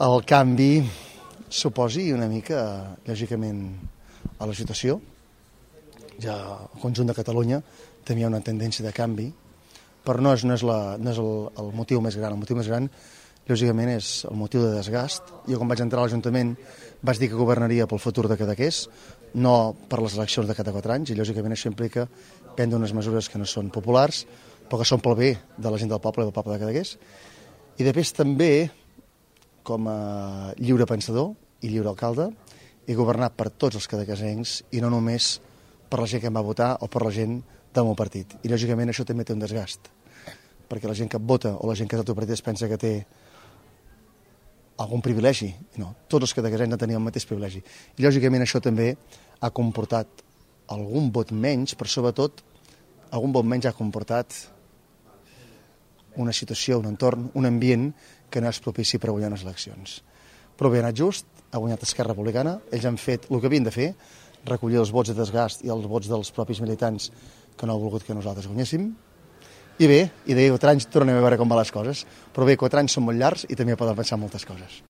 el canvi suposi una mica, lògicament, a la situació. Ja el conjunt de Catalunya tenia una tendència de canvi, però no és, no és, la, no és el, el motiu més gran. El motiu més gran, lògicament, és el motiu de desgast. Jo, quan vaig entrar a l'Ajuntament, vaig dir que governaria pel futur de Cadaqués, no per les eleccions de cada quatre anys, i lògicament això implica prendre unes mesures que no són populars, però que són pel bé de la gent del poble i del poble de Cadaqués. I després també, com a lliure pensador i lliure alcalde, he governat per tots els cadaquesencs i no només per la gent que em va votar o per la gent del meu partit. I lògicament això també té un desgast, perquè la gent que vota o la gent que és del teu partit es pensa que té algun privilegi. No, tots els cadaquesencs no tenien el mateix privilegi. I lògicament això també ha comportat algun vot menys, però sobretot algun vot menys ha comportat una situació, un entorn, un ambient que no és propici per guanyar les eleccions. Però bé, ha anat just, ha guanyat Esquerra Republicana, ells han fet el que havien de fer, recollir els vots de desgast i els vots dels propis militants que no ha volgut que nosaltres guanyéssim. I bé, i de quatre anys tornem a veure com van les coses. Però bé, quatre anys són molt llargs i també poden pensar moltes coses.